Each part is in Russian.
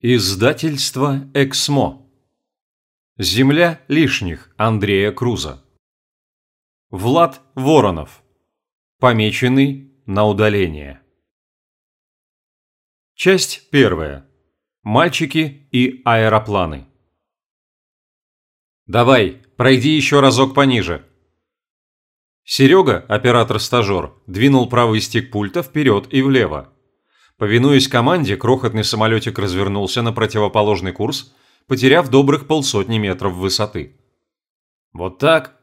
Издательство «Эксмо». Земля лишних Андрея Круза. Влад Воронов. Помеченный на удаление. Часть первая. Мальчики и аэропланы. «Давай, пройди еще разок пониже». Серега, оператор-стажер, двинул правый стик пульта вперед и влево. Повинуясь команде, крохотный самолетик развернулся на противоположный курс, потеряв добрых полсотни метров высоты. «Вот так?»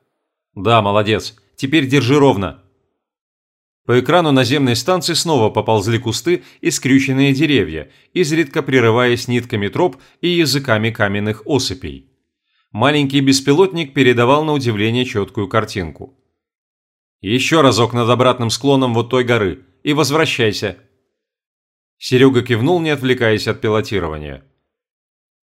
«Да, молодец. Теперь держи ровно». По экрану наземной станции снова поползли кусты и скрюченные деревья, изредка прерываясь нитками троп и языками каменных осыпей. Маленький беспилотник передавал на удивление четкую картинку. «Еще разок над обратным склоном вот той горы и возвращайся», Серега кивнул, не отвлекаясь от пилотирования.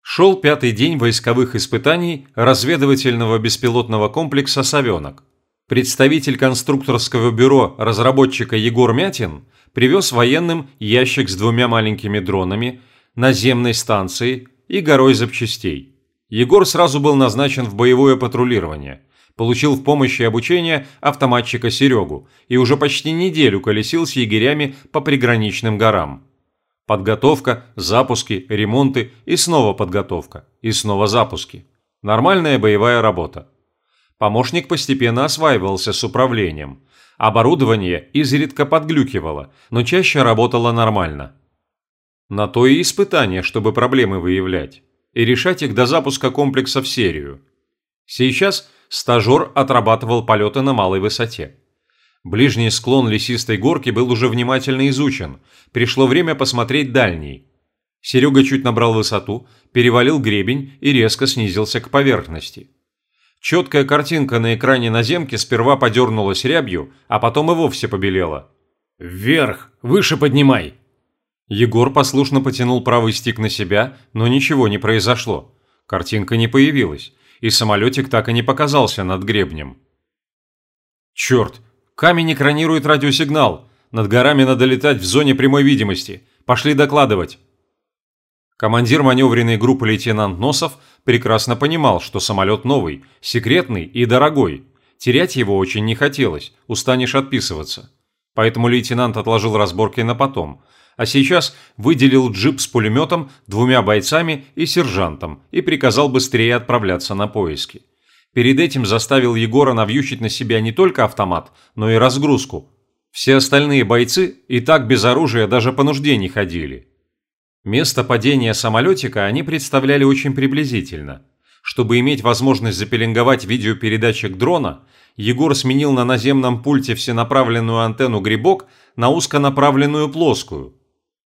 Шел пятый день войсковых испытаний разведывательного беспилотного комплекса «Совенок». Представитель конструкторского бюро разработчика Егор Мятин привез военным ящик с двумя маленькими дронами, наземной станцией и горой запчастей. Егор сразу был назначен в боевое патрулирование, получил в помощь и обучение автоматчика Серегу и уже почти неделю колесил с егерями по приграничным горам. Подготовка, запуски, ремонты и снова подготовка, и снова запуски. Нормальная боевая работа. Помощник постепенно осваивался с управлением. Оборудование изредка подглюкивало, но чаще работало нормально. На то и испытание, чтобы проблемы выявлять и решать их до запуска комплекса в серию. Сейчас стажер отрабатывал полеты на малой высоте. Ближний склон лесистой горки был уже внимательно изучен. Пришло время посмотреть дальний. Серега чуть набрал высоту, перевалил гребень и резко снизился к поверхности. Четкая картинка на экране наземки сперва подернулась рябью, а потом и вовсе побелела. «Вверх! Выше поднимай!» Егор послушно потянул правый стик на себя, но ничего не произошло. Картинка не появилась, и самолетик так и не показался над гребнем. «Черт! Камень экранирует радиосигнал. Над горами надо летать в зоне прямой видимости. Пошли докладывать. Командир маневренной группы лейтенант Носов прекрасно понимал, что самолет новый, секретный и дорогой. Терять его очень не хотелось, устанешь отписываться. Поэтому лейтенант отложил разборки на потом, а сейчас выделил джип с пулеметом, двумя бойцами и сержантом и приказал быстрее отправляться на поиски. Перед этим заставил Егора навьючить на себя не только автомат, но и разгрузку. Все остальные бойцы и так без оружия даже по нужде не ходили. Место падения самолетика они представляли очень приблизительно. Чтобы иметь возможность запеленговать видеопередатчик дрона, Егор сменил на наземном пульте всенаправленную антенну «Грибок» на узконаправленную плоскую.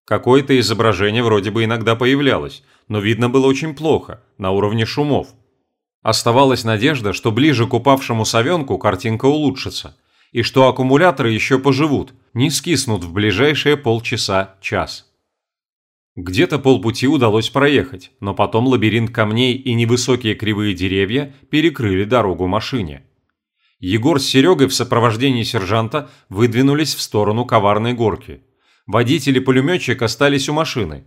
Какое-то изображение вроде бы иногда появлялось, но видно было очень плохо, на уровне шумов. Оставалась надежда, что ближе к упавшему совенку картинка улучшится, и что аккумуляторы еще поживут, не скиснут в ближайшие полчаса-час. Где-то полпути удалось проехать, но потом лабиринт камней и невысокие кривые деревья перекрыли дорогу машине. Егор с Серегой в сопровождении сержанта выдвинулись в сторону коварной горки. Водитель и пулеметчик остались у машины,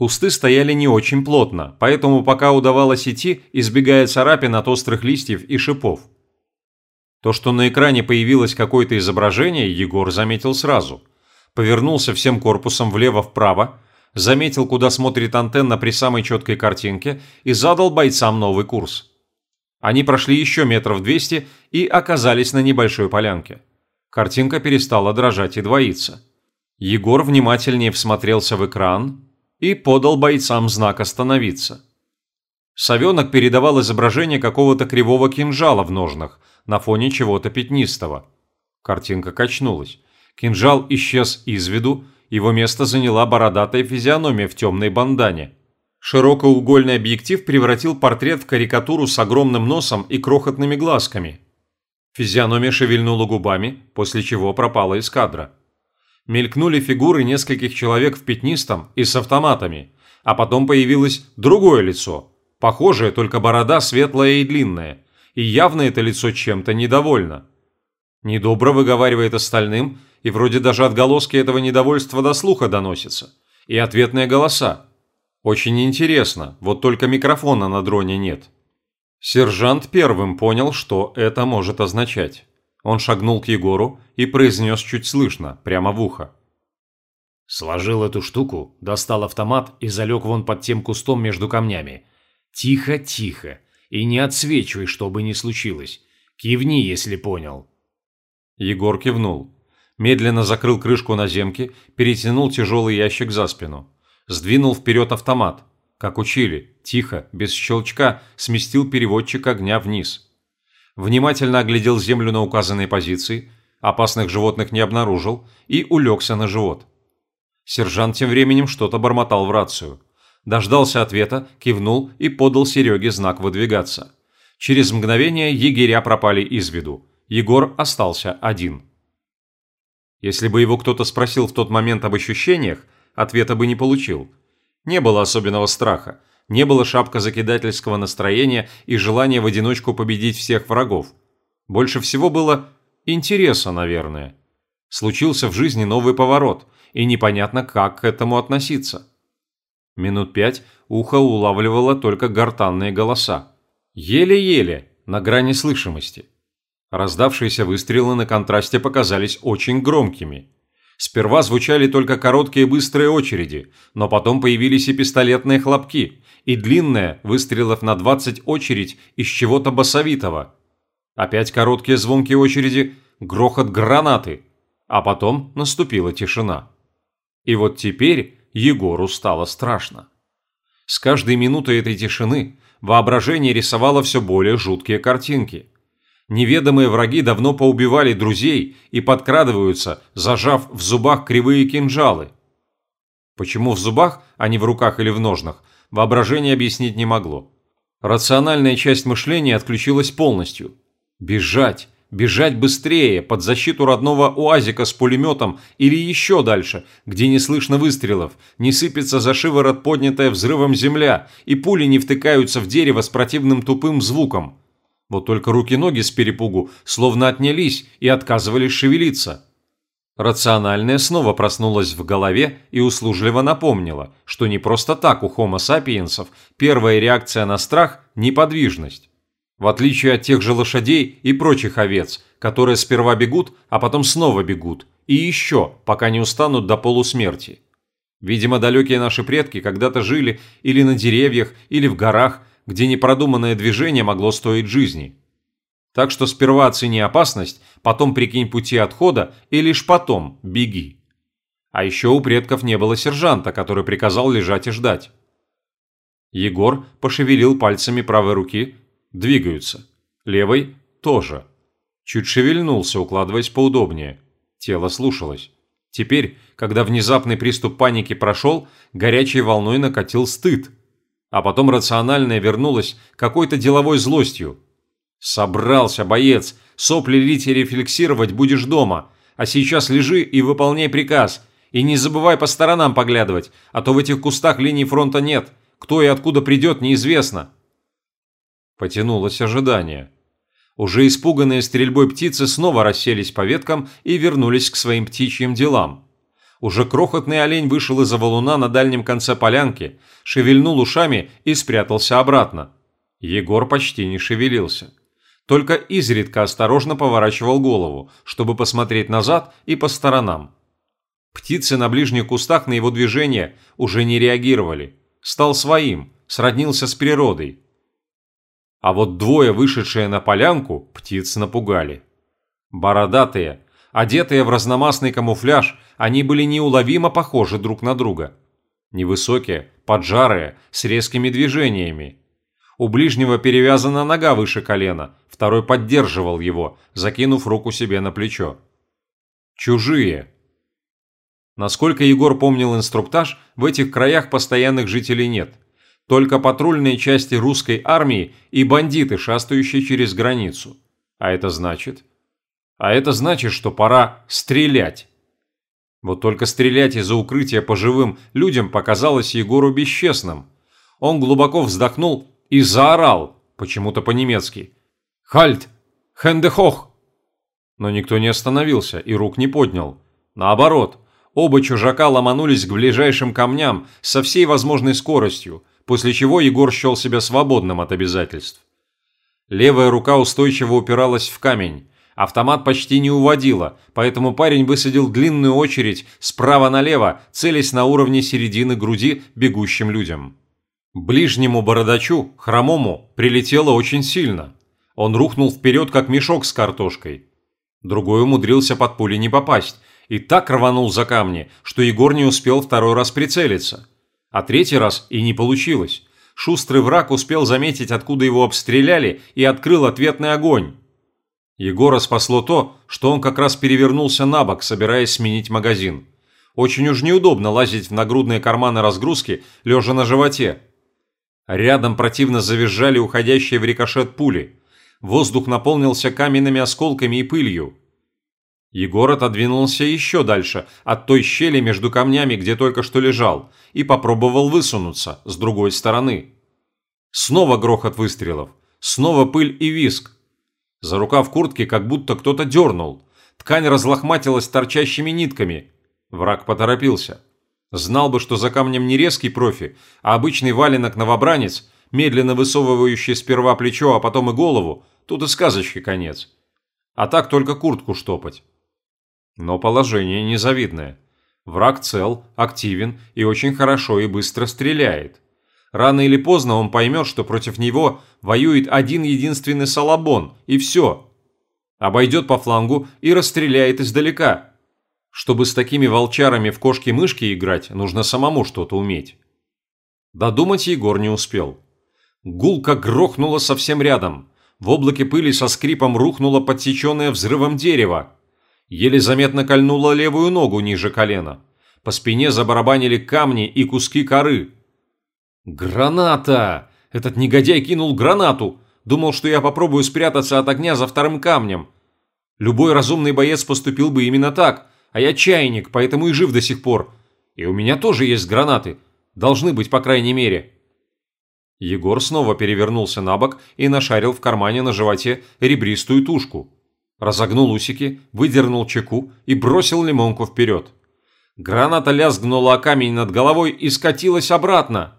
Кусты стояли не очень плотно, поэтому пока удавалось идти, избегая царапин от острых листьев и шипов. То, что на экране появилось какое-то изображение, Егор заметил сразу. Повернулся всем корпусом влево-вправо, заметил, куда смотрит антенна при самой четкой картинке и задал бойцам новый курс. Они прошли еще метров двести и оказались на небольшой полянке. Картинка перестала дрожать и двоиться. Егор внимательнее всмотрелся в экран, и подал бойцам знак остановиться. Совенок передавал изображение какого-то кривого кинжала в ножнах на фоне чего-то пятнистого. Картинка качнулась. Кинжал исчез из виду, его место заняла бородатая физиономия в темной бандане. Широкоугольный объектив превратил портрет в карикатуру с огромным носом и крохотными глазками. Физиономия шевельнула губами, после чего пропала из кадра мелькнули фигуры нескольких человек в пятнистом и с автоматами, а потом появилось другое лицо, похожее, только борода светлая и длинная, и явно это лицо чем-то недовольно. Недобро выговаривает остальным, и вроде даже отголоски этого недовольства до слуха доносятся, и ответные голоса. Очень интересно, вот только микрофона на дроне нет. Сержант первым понял, что это может означать. Он шагнул к Егору и произнес чуть слышно, прямо в ухо. Сложил эту штуку, достал автомат и залег вон под тем кустом между камнями. Тихо, тихо. И не отсвечивай, что бы ни случилось. Кивни, если понял. Егор кивнул. Медленно закрыл крышку наземки, перетянул тяжелый ящик за спину. Сдвинул вперед автомат. Как учили, тихо, без щелчка, сместил переводчик огня вниз. Внимательно оглядел землю на указанной позиции, опасных животных не обнаружил и улегся на живот. Сержант тем временем что-то бормотал в рацию. Дождался ответа, кивнул и подал Сереге знак выдвигаться. Через мгновение егеря пропали из виду. Егор остался один. Если бы его кто-то спросил в тот момент об ощущениях, ответа бы не получил. Не было особенного страха, не было шапка закидательского настроения и желания в одиночку победить всех врагов. Больше всего было интереса, наверное. Случился в жизни новый поворот, и непонятно, как к этому относиться. Минут пять ухо улавливало только гортанные голоса. Еле-еле, на грани слышимости. Раздавшиеся выстрелы на контрасте показались очень громкими. Сперва звучали только короткие быстрые очереди, но потом появились и пистолетные хлопки, и длинная, выстрелов на 20 очередь из чего-то басовитого. Опять короткие звонкие очереди, грохот гранаты, а потом наступила тишина. И вот теперь Егору стало страшно. С каждой минутой этой тишины воображение рисовало все более жуткие картинки. Неведомые враги давно поубивали друзей и подкрадываются, зажав в зубах кривые кинжалы. Почему в зубах, а не в руках или в ножнах, воображение объяснить не могло. Рациональная часть мышления отключилась полностью. Бежать, бежать быстрее, под защиту родного уазика с пулеметом или еще дальше, где не слышно выстрелов, не сыпется за шиворот поднятая взрывом земля, и пули не втыкаются в дерево с противным тупым звуком. Вот только руки-ноги с перепугу словно отнялись и отказывались шевелиться. Рациональное снова проснулось в голове и услужливо напомнило, что не просто так у Homo sapiensов первая реакция на страх – неподвижность. В отличие от тех же лошадей и прочих овец, которые сперва бегут, а потом снова бегут, и еще, пока не устанут до полусмерти. Видимо, далекие наши предки когда-то жили или на деревьях, или в горах, где непродуманное движение могло стоить жизни. Так что сперва оцени опасность, потом прикинь пути отхода и лишь потом беги. А еще у предков не было сержанта, который приказал лежать и ждать. Егор пошевелил пальцами правой руки, двигаются. Левой тоже. Чуть шевельнулся, укладываясь поудобнее. Тело слушалось. Теперь, когда внезапный приступ паники прошел, горячей волной накатил стыд – а потом рациональное вернулось какой-то деловой злостью. «Собрался, боец! Сопли лить и рефлексировать будешь дома, а сейчас лежи и выполняй приказ. И не забывай по сторонам поглядывать, а то в этих кустах линии фронта нет. Кто и откуда придет, неизвестно». Потянулось ожидание. Уже испуганные стрельбой птицы снова расселись по веткам и вернулись к своим птичьим делам. Уже крохотный олень вышел из-за валуна на дальнем конце полянки, шевельнул ушами и спрятался обратно. Егор почти не шевелился. Только изредка осторожно поворачивал голову, чтобы посмотреть назад и по сторонам. Птицы на ближних кустах на его движение уже не реагировали. Стал своим, сроднился с природой. А вот двое, вышедшие на полянку, птиц напугали. Бородатые, одетые в разномастный камуфляж, они были неуловимо похожи друг на друга. Невысокие, поджарые, с резкими движениями. У ближнего перевязана нога выше колена, второй поддерживал его, закинув руку себе на плечо. Чужие. Насколько Егор помнил инструктаж, в этих краях постоянных жителей нет. Только патрульные части русской армии и бандиты, шастающие через границу. А это значит... А это значит, что пора стрелять. Вот только стрелять из-за укрытия по живым людям показалось Егору бесчестным. Он глубоко вздохнул и заорал, почему-то по-немецки. «Хальт! Хендехох!» Но никто не остановился и рук не поднял. Наоборот, Оба чужака ломанулись к ближайшим камням со всей возможной скоростью, после чего Егор счел себя свободным от обязательств. Левая рука устойчиво упиралась в камень, автомат почти не уводила, поэтому парень высадил длинную очередь справа налево, целясь на уровне середины груди бегущим людям. Ближнему бородачу, хромому, прилетело очень сильно. Он рухнул вперед, как мешок с картошкой. Другой умудрился под пули не попасть, и так рванул за камни, что Егор не успел второй раз прицелиться. А третий раз и не получилось. Шустрый враг успел заметить, откуда его обстреляли, и открыл ответный огонь. Егора спасло то, что он как раз перевернулся на бок, собираясь сменить магазин. Очень уж неудобно лазить в нагрудные карманы разгрузки, лежа на животе. Рядом противно завизжали уходящие в рикошет пули. Воздух наполнился каменными осколками и пылью. Егор отодвинулся еще дальше, от той щели между камнями, где только что лежал, и попробовал высунуться с другой стороны. Снова грохот выстрелов, снова пыль и виск. За рукав куртки как будто кто-то дернул. Ткань разлохматилась торчащими нитками. Враг поторопился. Знал бы, что за камнем не резкий профи, а обычный валенок-новобранец, медленно высовывающий сперва плечо, а потом и голову, тут и сказочки конец. А так только куртку штопать. Но положение незавидное. Враг цел, активен и очень хорошо и быстро стреляет. Рано или поздно он поймет, что против него воюет один единственный Салабон, и все. Обойдет по флангу и расстреляет издалека. Чтобы с такими волчарами в кошки-мышки играть, нужно самому что-то уметь. Додумать Егор не успел. Гулка грохнула совсем рядом. В облаке пыли со скрипом рухнуло подсеченное взрывом дерево. Еле заметно кольнула левую ногу ниже колена. По спине забарабанили камни и куски коры. «Граната! Этот негодяй кинул гранату! Думал, что я попробую спрятаться от огня за вторым камнем. Любой разумный боец поступил бы именно так, а я чайник, поэтому и жив до сих пор. И у меня тоже есть гранаты. Должны быть, по крайней мере». Егор снова перевернулся на бок и нашарил в кармане на животе ребристую тушку разогнул усики, выдернул чеку и бросил лимонку вперед. Граната лязгнула о камень над головой и скатилась обратно.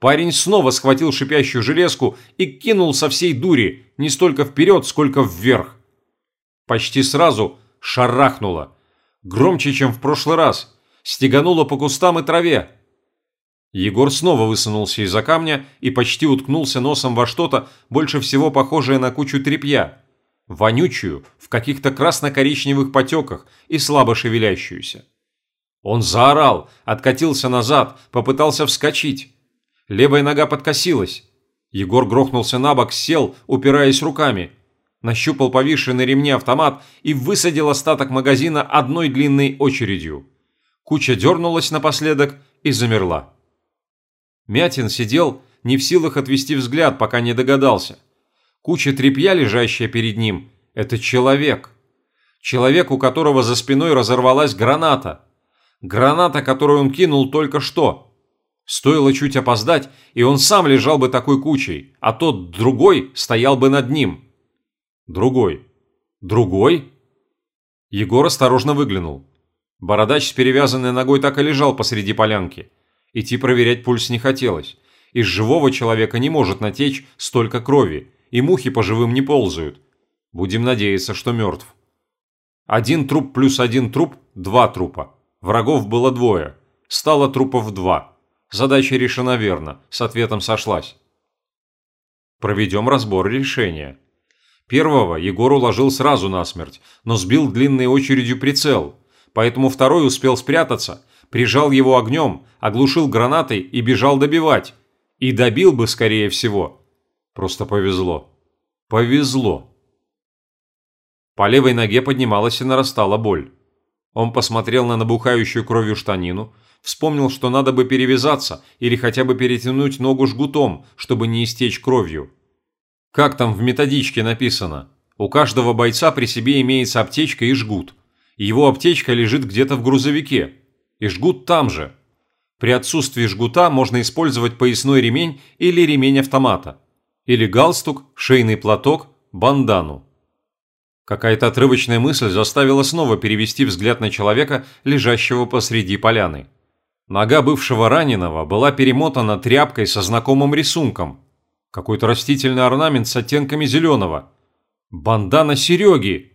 Парень снова схватил шипящую железку и кинул со всей дури, не столько вперед, сколько вверх. Почти сразу шарахнуло. Громче, чем в прошлый раз. Стегануло по кустам и траве. Егор снова высунулся из-за камня и почти уткнулся носом во что-то, больше всего похожее на кучу тряпья вонючую, в каких-то красно-коричневых потеках и слабо шевелящуюся. Он заорал, откатился назад, попытался вскочить. Левая нога подкосилась. Егор грохнулся на бок, сел, упираясь руками. Нащупал повисший на ремне автомат и высадил остаток магазина одной длинной очередью. Куча дернулась напоследок и замерла. Мятин сидел, не в силах отвести взгляд, пока не догадался – Куча тряпья, лежащая перед ним, это человек. Человек, у которого за спиной разорвалась граната. Граната, которую он кинул только что. Стоило чуть опоздать, и он сам лежал бы такой кучей, а тот другой стоял бы над ним. Другой. Другой? Егор осторожно выглянул. Бородач с перевязанной ногой так и лежал посреди полянки. Идти проверять пульс не хотелось. Из живого человека не может натечь столько крови, и мухи по живым не ползают. Будем надеяться, что мертв. Один труп плюс один труп – два трупа. Врагов было двое. Стало трупов два. Задача решена верно, с ответом сошлась. Проведем разбор решения. Первого Егор уложил сразу насмерть, но сбил длинной очередью прицел, поэтому второй успел спрятаться, прижал его огнем, оглушил гранатой и бежал добивать. И добил бы, скорее всего, Просто повезло. Повезло. По левой ноге поднималась и нарастала боль. Он посмотрел на набухающую кровью штанину, вспомнил, что надо бы перевязаться или хотя бы перетянуть ногу жгутом, чтобы не истечь кровью. Как там в методичке написано? У каждого бойца при себе имеется аптечка и жгут. Его аптечка лежит где-то в грузовике. И жгут там же. При отсутствии жгута можно использовать поясной ремень или ремень автомата или галстук, шейный платок, бандану. Какая-то отрывочная мысль заставила снова перевести взгляд на человека, лежащего посреди поляны. Нога бывшего раненого была перемотана тряпкой со знакомым рисунком. Какой-то растительный орнамент с оттенками зеленого. Бандана Сереги!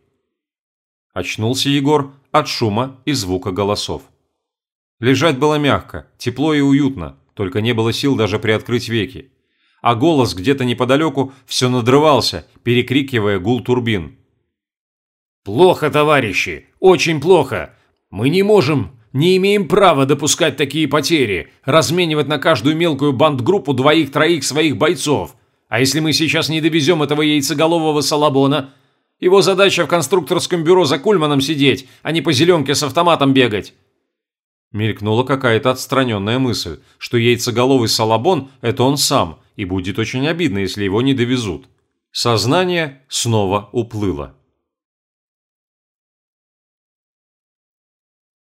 Очнулся Егор от шума и звука голосов. Лежать было мягко, тепло и уютно, только не было сил даже приоткрыть веки. А голос где-то неподалеку все надрывался, перекрикивая гул турбин. «Плохо, товарищи, очень плохо. Мы не можем, не имеем права допускать такие потери, разменивать на каждую мелкую бандгруппу двоих-троих своих бойцов. А если мы сейчас не довезем этого яйцеголового Салабона, его задача в конструкторском бюро за Кульманом сидеть, а не по зеленке с автоматом бегать. Мелькнула какая-то отстраненная мысль, что яйцеголовый Салабон – это он сам, и будет очень обидно, если его не довезут. Сознание снова уплыло.